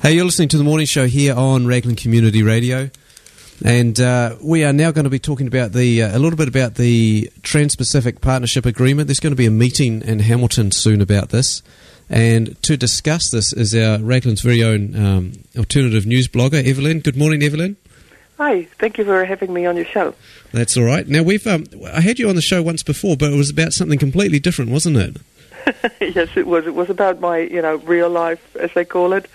Hey, you're listening to the morning show here on Raglan Community Radio, and uh, we are now going to be talking about the uh, a little bit about the Trans-Pacific Partnership Agreement. There's going to be a meeting in Hamilton soon about this, and to discuss this is our Raglan's very own um, alternative news blogger, Evelyn. Good morning, Evelyn. Hi, thank you for having me on your show. That's all right. Now we've um, I had you on the show once before, but it was about something completely different, wasn't it? yes, it was. It was about my, you know, real life, as they call it,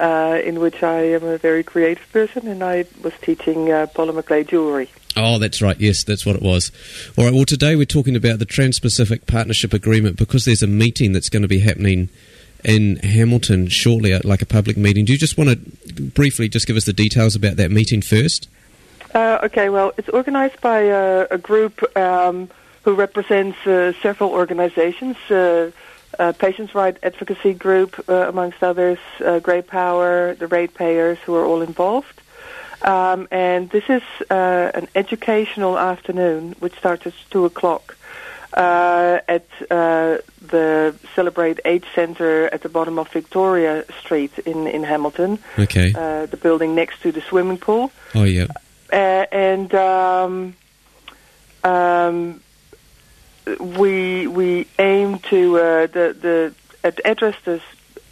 uh, in which I am a very creative person, and I was teaching uh, polymer clay jewelry. Oh, that's right. Yes, that's what it was. All right. Well, today we're talking about the Trans-Pacific Partnership Agreement because there's a meeting that's going to be happening in Hamilton shortly, uh, like a public meeting. Do you just want to briefly just give us the details about that meeting first? Uh, okay. Well, it's organised by uh, a group. Um, who represents uh, several organizations, uh, uh, Patients' Right Advocacy Group, uh, amongst others, uh, Grey Power, the ratepayers, who are all involved. Um, and this is uh, an educational afternoon, which starts at 2 o'clock. at the Celebrate Age Center at the bottom of Victoria Street in, in Hamilton. Okay. the building next to the swimming pool. Oh, yeah. and um, um, we we aim to uh, the the address is,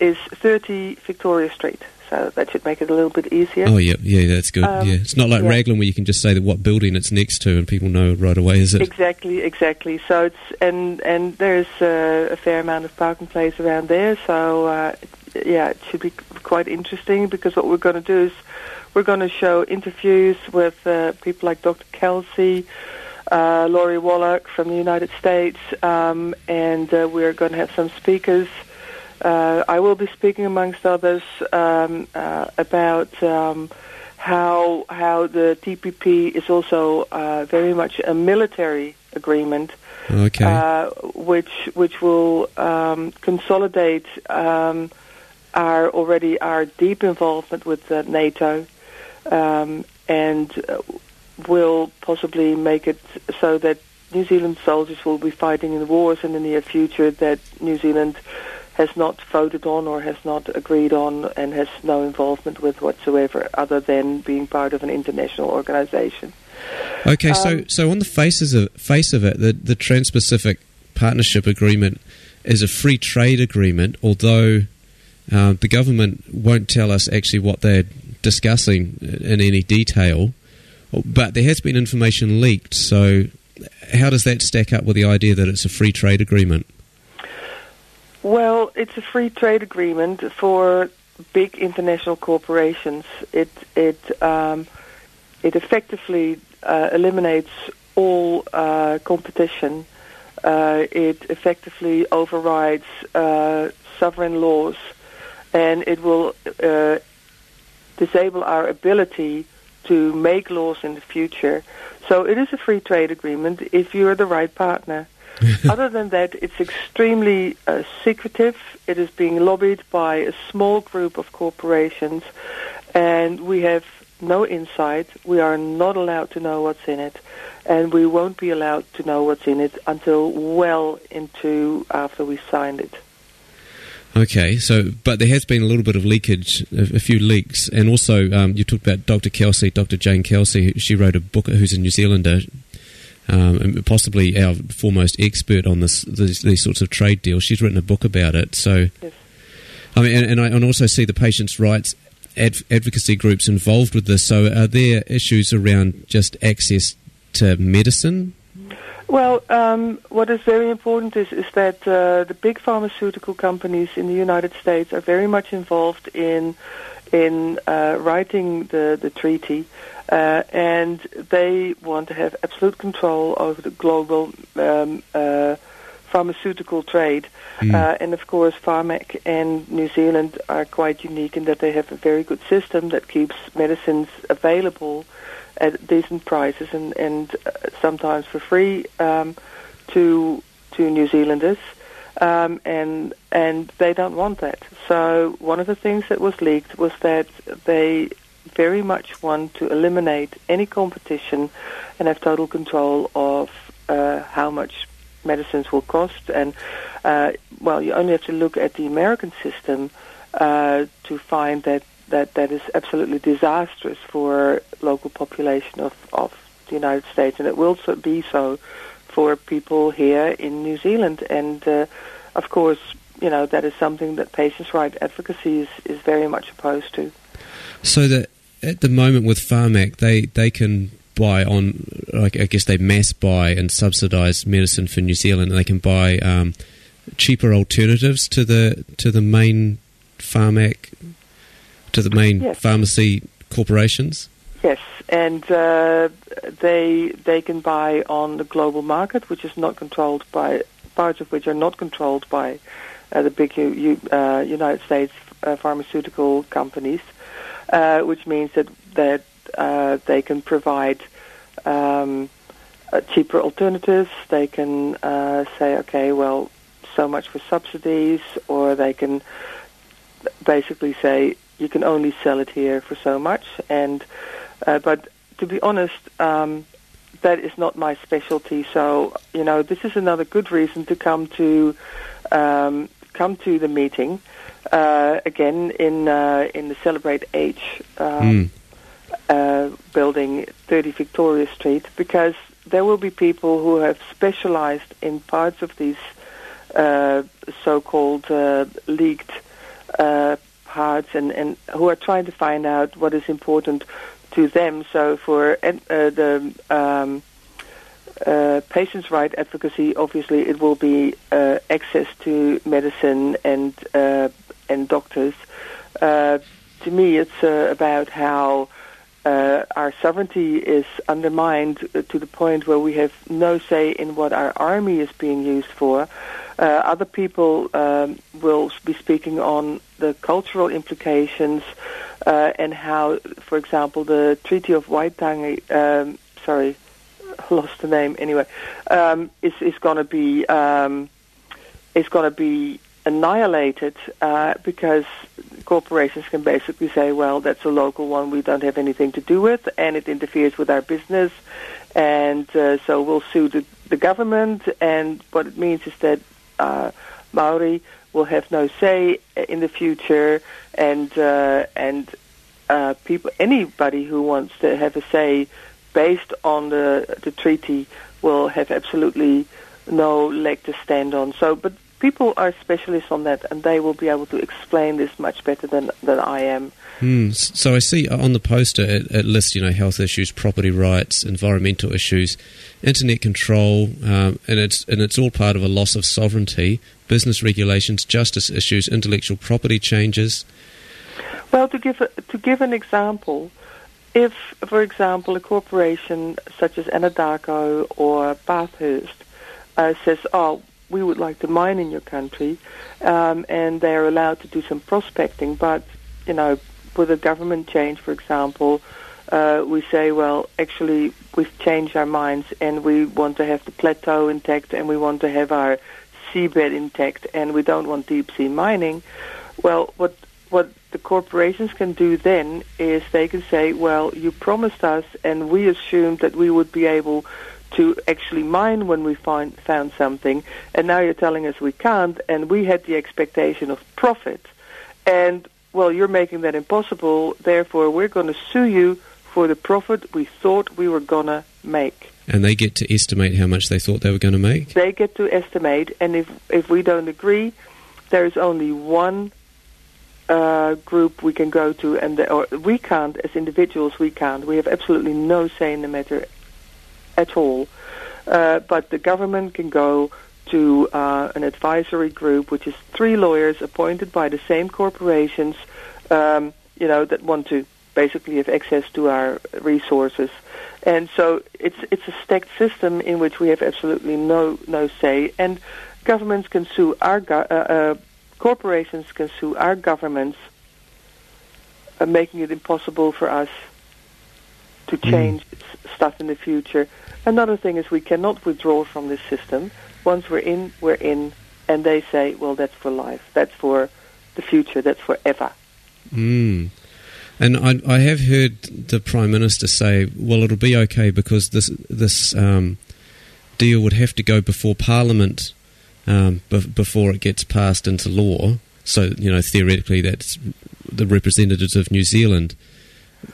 is 30 Victoria Street. So that should make it a little bit easier. Oh yeah, yeah, that's good. Um, yeah, it's not like yeah. Raglan where you can just say that what building it's next to and people know right away, is it? Exactly, exactly. So it's and and there's uh, a fair amount of parking place around there. So uh, yeah, it should be quite interesting because what we're going to do is we're going to show interviews with uh, people like Dr. Kelsey uh, Lori Wallach from the United States, um, and uh, we're going to have some speakers. Uh, I will be speaking, amongst others, um, uh, about um, how how the TPP is also uh, very much a military agreement, okay. Uh, which which will um, consolidate um, our already our deep involvement with NATO. Um, and will possibly make it so that New Zealand soldiers will be fighting in the wars in the near future that New Zealand has not voted on or has not agreed on and has no involvement with whatsoever other than being part of an international organization. Okay, um, so so on the faces of face of it, the the Trans-Pacific Partnership Agreement is a free trade agreement, although uh, the government won't tell us actually what they're discussing in any detail. But there has been information leaked, so how does that stack up with the idea that it's a free trade agreement? Well, it's a free trade agreement for big international corporations. It it um, it effectively uh, eliminates all uh, competition. Uh, it effectively overrides uh, sovereign laws, and it will uh, disable our ability to make laws in the future. So it is a free trade agreement if you're the right partner. Other than that, it's extremely uh, secretive. It is being lobbied by a small group of corporations, and we have no insight. We are not allowed to know what's in it, and we won't be allowed to know what's in it until well into after we signed it. Okay, so but there has been a little bit of leakage, a, a few leaks, and also um, you talked about Dr. Kelsey, Dr. Jane Kelsey. She wrote a book. Who's a New Zealander, um, and possibly our foremost expert on this these, these, sorts of trade deals. She's written a book about it. So, yes. I mean, and, and I and also see the patients' rights ad, advocacy groups involved with this. So, are there issues around just access to medicine? Well, um, what is very important is, is that uh, the big pharmaceutical companies in the United States are very much involved in in uh, writing the, the treaty, uh, and they want to have absolute control over the global um, uh, pharmaceutical trade. Mm. and of course, Pharmac and New Zealand are quite unique in that they have a very good system that keeps medicines available at decent prices and, and uh, sometimes for free um, to to New Zealanders, um, and and they don't want that. So one of the things that was leaked was that they very much want to eliminate any competition and have total control of uh, how much medicines will cost. And uh, well, you only have to look at the American system uh, to find that that that is absolutely disastrous for local population of of the United States, and it will so be so for people here in New Zealand. And uh, of course, you know that is something that patients' right advocacy is, is very much opposed to. So that at the moment with Pharmac, they they can buy on, like I guess they mass buy and subsidise medicine for New Zealand, and they can buy um, cheaper alternatives to the to the main Pharmac to the main Yes. pharmacy corporations. Yes, and uh, they they can buy on the global market, which is not controlled by parts of which are not controlled by uh, the big U, uh, United States uh, pharmaceutical companies, uh, which means that that uh, they can provide um, uh, cheaper alternatives. They can uh, say, okay, well, so much for subsidies, or they can basically say you can only sell it here for so much. And uh, but to be honest, um, that is not my specialty. So you know, this is another good reason to come to um, come to the meeting uh, again in uh, in the Celebrate Age. Um, Mm. uh, building 30 Victoria Street because there will be people who have specialized in parts of these uh, so-called uh, leaked uh, parts and, and who are trying to find out what is important to them. So for uh, the um, uh, patients' right advocacy, obviously it will be uh, access to medicine and uh, and doctors. Uh, to me, it's uh, about how our sovereignty is undermined to the point where we have no say in what our army is being used for. Uh, other people um, will be speaking on the cultural implications uh, and how, for example, the Treaty of Waitangi, um, sorry, lost the name anyway, um, is is going to be um, is going to be annihilated uh, because corporations can basically say, well, that's a local one we don't have anything to do with, and it interferes with our business, and uh, so we'll sue the, the government. And what it means is that uh, Maori will have no say in the future, and uh, and uh, people, anybody who wants to have a say based on the the treaty will have absolutely no leg to stand on. So, but people are specialists on that, and they will be able to explain this much better than than I am. S- So I see on the poster it, it lists, you know, health issues, property rights, environmental issues, internet control, um, and it's and it's all part of a loss of sovereignty, business regulations, justice issues, intellectual property changes. Well, to give a, to give an example, if, for example, a corporation such as Anadarko or Bathurst uh, says, "Oh, we would like to mine in your country," um, and they are allowed to do some prospecting, but you know, with a government change, for example, uh, we say, "Well, actually, we've changed our minds, and we want to have the plateau intact, and we want to have our seabed intact, and we don't want deep sea mining." Well, what what the corporations can do then is they can say, well, you promised us, and we assumed that we would be able to actually mine when we find, found something, and now you're telling us we can't, and we had the expectation of profit. And, well, you're making that impossible, therefore we're going to sue you for the profit we thought we were going to make. And they get to estimate how much they thought they were going to make. They get to estimate, and if, if we don't agree, there is only one uh, group we can go to, and the, or we can't as individuals. We can't. We have absolutely no say in the matter at all. Uh, but the government can go to uh, an advisory group, which is three lawyers appointed by the same corporations, um, you know, that want to basically have access to our resources. And so it's it's a stacked system in which we have absolutely no no say, and governments can sue our go- uh, uh, corporations can sue our governments, uh, making it impossible for us to change s- stuff in the future. Another thing is we cannot withdraw from this system. Once we're in, we're in, and they say, well, that's for life, that's for the future, that's forever. Mm. And I, I have heard the Prime Minister say, well, it'll be okay because this this um, deal would have to go before Parliament um, be- before it gets passed into law. So, you know, theoretically, that's the representatives of New Zealand.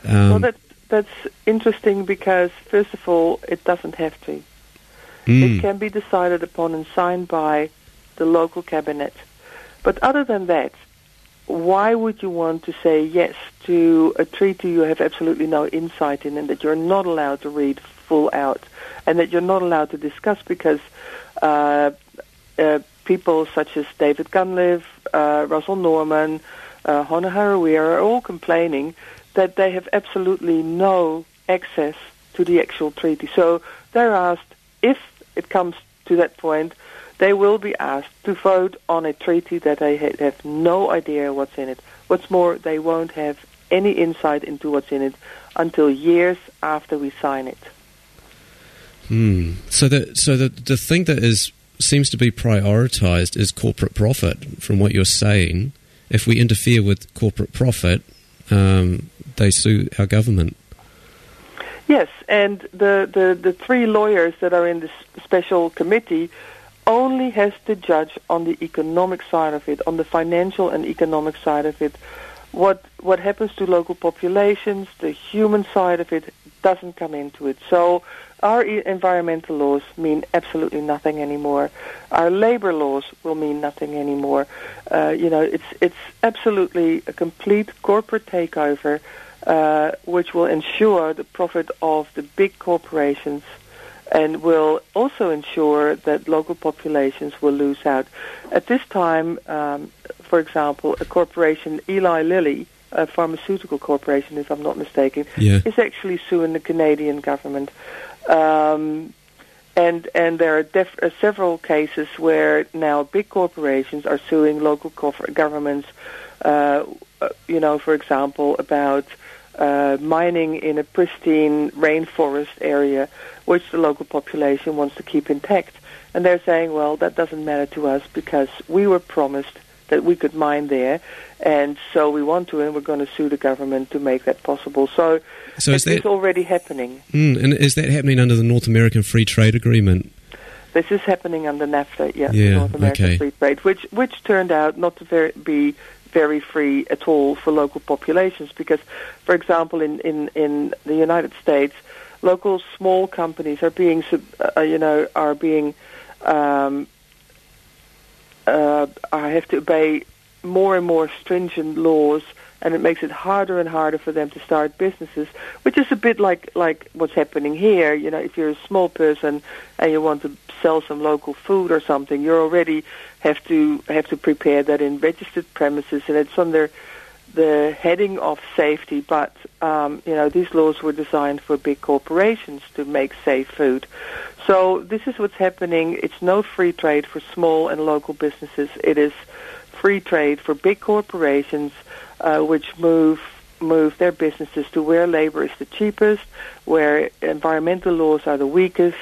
Um, well, that, that's interesting because, first of all, it doesn't have to. Mm. It can be decided upon and signed by the local cabinet. But other than that, why would you want to say yes to a treaty you have absolutely no insight in and that you're not allowed to read full out and that you're not allowed to discuss because uh, uh, people such as David Cunliffe, uh, Russell Norman, uh, Harawira are all complaining that they have absolutely no access to the actual treaty. So they're asked, if it comes to that point, they will be asked to vote on a treaty that they have no idea what's in it. What's more, they won't have any insight into what's in it until years after we sign it. Hmm. So the so the the thing that is seems to be prioritized is corporate profit. From what you're saying, if we interfere with corporate profit, um, they sue our government. Yes, and the, the, the three lawyers that are in this special committee only has to judge on the economic side of it, on the financial and economic side of it. What what happens to local populations, the human side of it, doesn't come into it. So our environmental laws mean absolutely nothing anymore. Our labor laws will mean nothing anymore. Uh, you know, it's it's absolutely a complete corporate takeover, uh, which will ensure the profit of the big corporations and will also ensure that local populations will lose out. At this time, um, for example, a corporation, Eli Lilly, a pharmaceutical corporation, if I'm not mistaken, yeah. is actually suing the Canadian government. Um, and and there are def- uh, several cases where now big corporations are suing local governments. Uh, uh, you know, for example, about uh, mining in a pristine rainforest area, which the local population wants to keep intact. And they're saying, well, that doesn't matter to us because we were promised that we could mine there, and so we want to, and we're going to sue the government to make that possible. So, so is that already happening? Mm, and is that happening under the North American Free Trade Agreement? This is happening under NAFTA, yeah, North American okay. Free Trade, which which turned out not to very, be very free at all for local populations because, for example, in, in, in the United States, local small companies are being, uh, you know, are being, um, uh, I have to obey more and more stringent laws and it makes it harder and harder for them to start businesses, which is a bit like like what's happening here. You know, if you're a small person and you want to sell some local food or something, you already have to have to prepare that in registered premises, and it's under the heading of safety. But um, you know, these laws were designed for big corporations to make safe food. So this is what's happening. It's no free trade for small and local businesses. It is free trade for big corporations uh, which move move their businesses to where labor is the cheapest, where environmental laws are the weakest,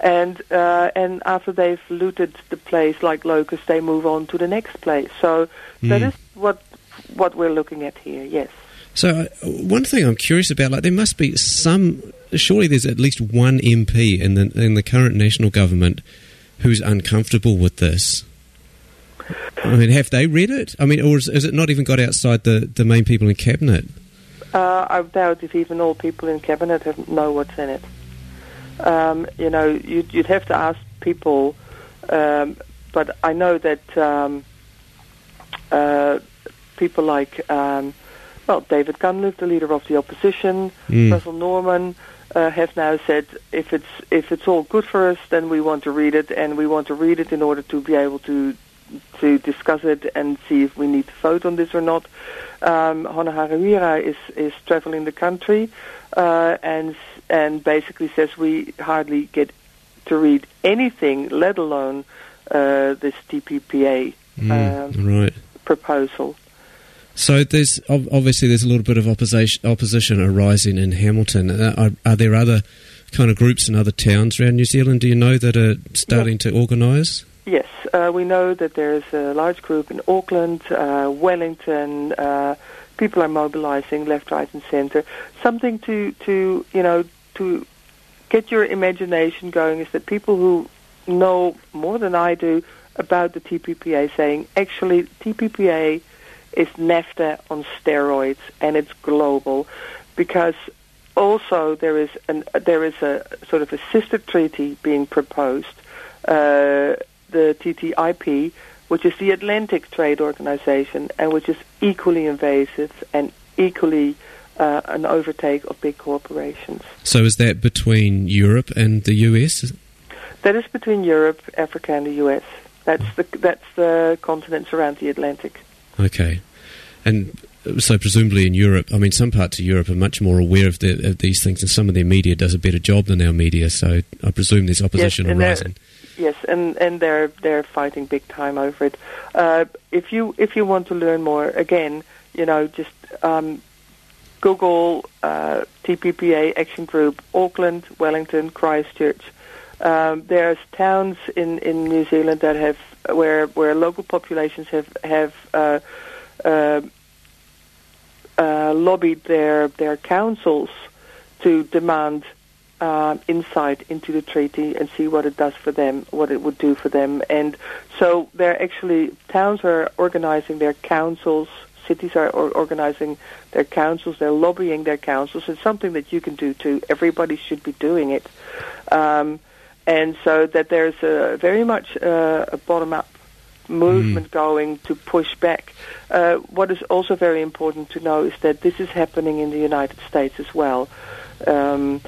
and uh, and after they've looted the place like locusts, they move on to the next place. So mm. that is what what we're looking at here. Yes. So uh, one thing I'm curious about, like there must be some. Surely there's at least one MP in the in the current national government who's uncomfortable with this. I mean, have they read it? I mean, or is, is it not even got outside the, the main people in cabinet? Uh, I doubt if even all people in cabinet have, know what's in it. Um, you know, you'd, you'd, have to ask people, um, but I know that um, uh, people like, um, well, David Cunliffe, the leader of the opposition, mm. Russell Norman, uh, have now said if it's if it's all good for us, then we want to read it, and we want to read it in order to be able to to discuss it and see if we need to vote on this or not. Um, Hone Harawira is, is traveling the country uh, and and basically says we hardly get to read anything, let alone uh, this TPPA mm, um, right. proposal. So there's obviously there's a little bit of opposition opposition arising in Hamilton. Uh, are, are, there other kind of groups in other towns around New Zealand? Do you know that are starting to organise? Yes, uh, we know that there's a large group in Auckland, uh, Wellington. Uh, people are mobilizing left, right, and center. Something to, to you know to get your imagination going is that people who know more than I do about the TPPA saying actually TPPA is NAFTA on steroids, and it's global because also there is an there is a sort of a sister treaty being proposed, uh, the TTIP, which is the Atlantic Trade Organization, and which is equally invasive and equally uh, an overtake of big corporations. So is that between Europe and the US? That is between Europe, Africa, and the US. That's the that's the continents around the Atlantic. Okay, and so presumably in Europe, I mean, some parts of Europe are much more aware of, the, of these things, and some of their media does a better job than our media. So I presume there's opposition yes, arising. Yes, and, and they're they're fighting big time over it. Uh, if you if you want to learn more, again, you know, just um, Google uh, TPPA Action Group, Auckland, Wellington, Christchurch. Um, there's towns in, in New Zealand that have where where local populations have have uh, uh, uh, lobbied their their councils to demand uh, insight into the treaty and see what it does for them, what it would do for them, and so they're actually towns are organizing their councils, cities are or organizing their councils, they're lobbying their councils. It's something that you can do too. Everybody should be doing it. Um, and so that there's a very much uh, a bottom-up movement mm. going to push back. Uh, what is also very important to know is that this is happening in the United States as well. Um,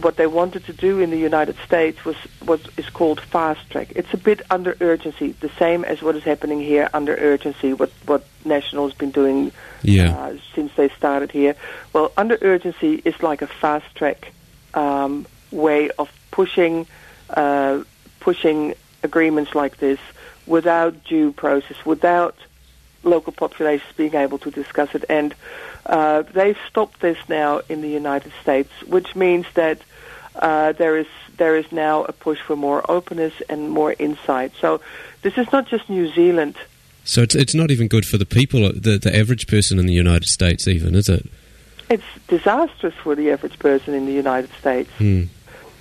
what they wanted to do in the United States was what is called fast track. It's a bit under urgency, the same as what is happening here under urgency. What what National has been doing yeah. uh, since they started here. Well, under urgency is like a fast track um, way of pushing uh, pushing agreements like this without due process, without local populations being able to discuss it. And uh, they've stopped this now in the United States, which means that uh, there is there is now a push for more openness and more insight. So this is not just New Zealand. So it's it's not even good for the people, the the average person in the United States, even is it? It's disastrous for the average person in the United States. Hmm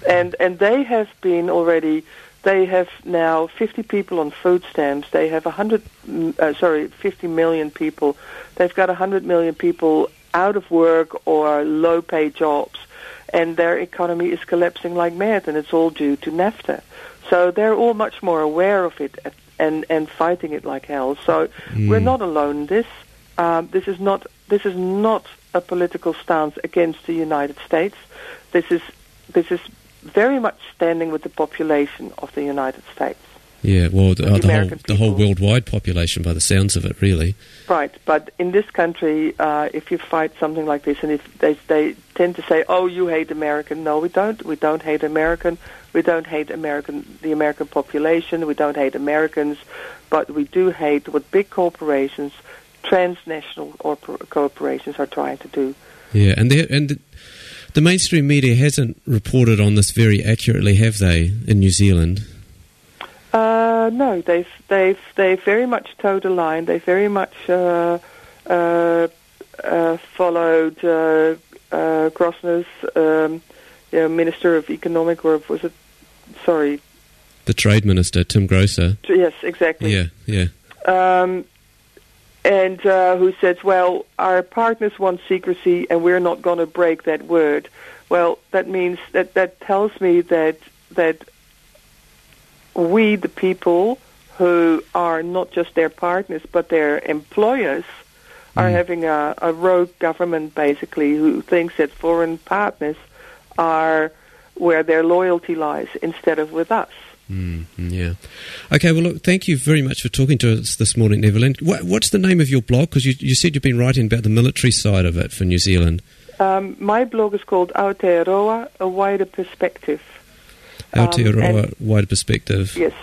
and and they have been already. They have now 50 people on food stamps. They have 100, mm, uh, sorry, 50 million people. They've got 100 million people out of work or low-paid jobs, and their economy is collapsing like mad, and it's all due to NAFTA. So they're all much more aware of it and and fighting it like hell. So mm. we're not alone in this. Um, this is not this is not a political stance against the United States. This is this is very much standing with the population of the United States. Yeah, well, the, uh, the, whole, the whole worldwide population, by the sounds of it, really. Right, but in this country, uh, if you fight something like this, and if they, they tend to say, "Oh, you hate American," no, we don't. We don't hate American. We don't hate American, the American population. We don't hate Americans, but we do hate what big corporations, transnational corporations, are trying to do. Yeah, and and the mainstream media hasn't reported on this very accurately, have they, in New Zealand? Uh, no, they've they've they've very much towed a line. They very much uh, uh, uh followed uh, uh, Groser's um, you know, Minister of Economic, or was it? Sorry, the Trade Minister, Tim Groser. Yes, exactly. Yeah, yeah. Um, and uh, who says, well, our partners want secrecy and we're not going to break that word. Well, that means that that tells me that that we, the people who are not just their partners but their employers, mm. are having a, a rogue government basically who thinks that foreign partners are where their loyalty lies instead of with us. Mm, yeah. Okay, well, look, thank you very much for talking to us this morning, Evelyn. What, what's the name of your blog? Because you, you said you've been writing about the military side of it for New Zealand. Um, my blog is called Aotearoa, A Wider Perspective. Aotearoa, um, Wider Perspective. Yes.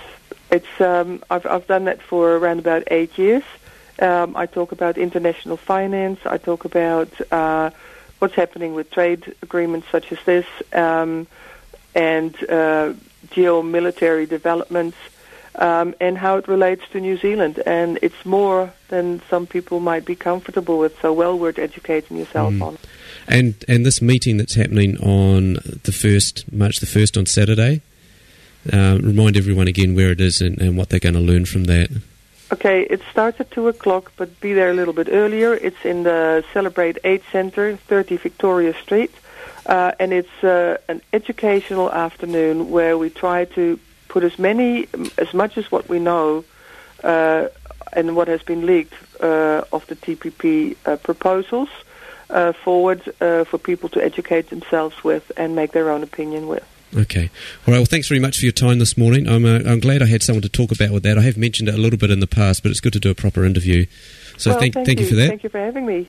It's, um, I've, I've done that for around about eight years. Um, I talk about international finance. I talk about uh, what's happening with trade agreements such as this um, and uh, geo-military developments um, and how it relates to New Zealand. And it's more than some people might be comfortable with, so well worth educating yourself mm. on. And and this meeting that's happening on the first March the first on Saturday. Uh, remind everyone again where it is and, and what they're going to learn from that. Okay, it starts at 2 o'clock, but be there a little bit earlier. It's in the Celebrate Age Center, 30 Victoria Street. Uh, and it's uh, an educational afternoon where we try to put as many, as much as what we know uh, and what has been leaked uh, of the TPP uh, proposals uh, forward for people to educate themselves with and make their own opinion with. Okay. All right. Well, thanks very much for your time this morning. I'm, uh, I'm glad I had someone to talk about with that. I have mentioned it a little bit in the past, but it's good to do a proper interview. So well, thank, thank, thank you. you for that. Thank you for having me.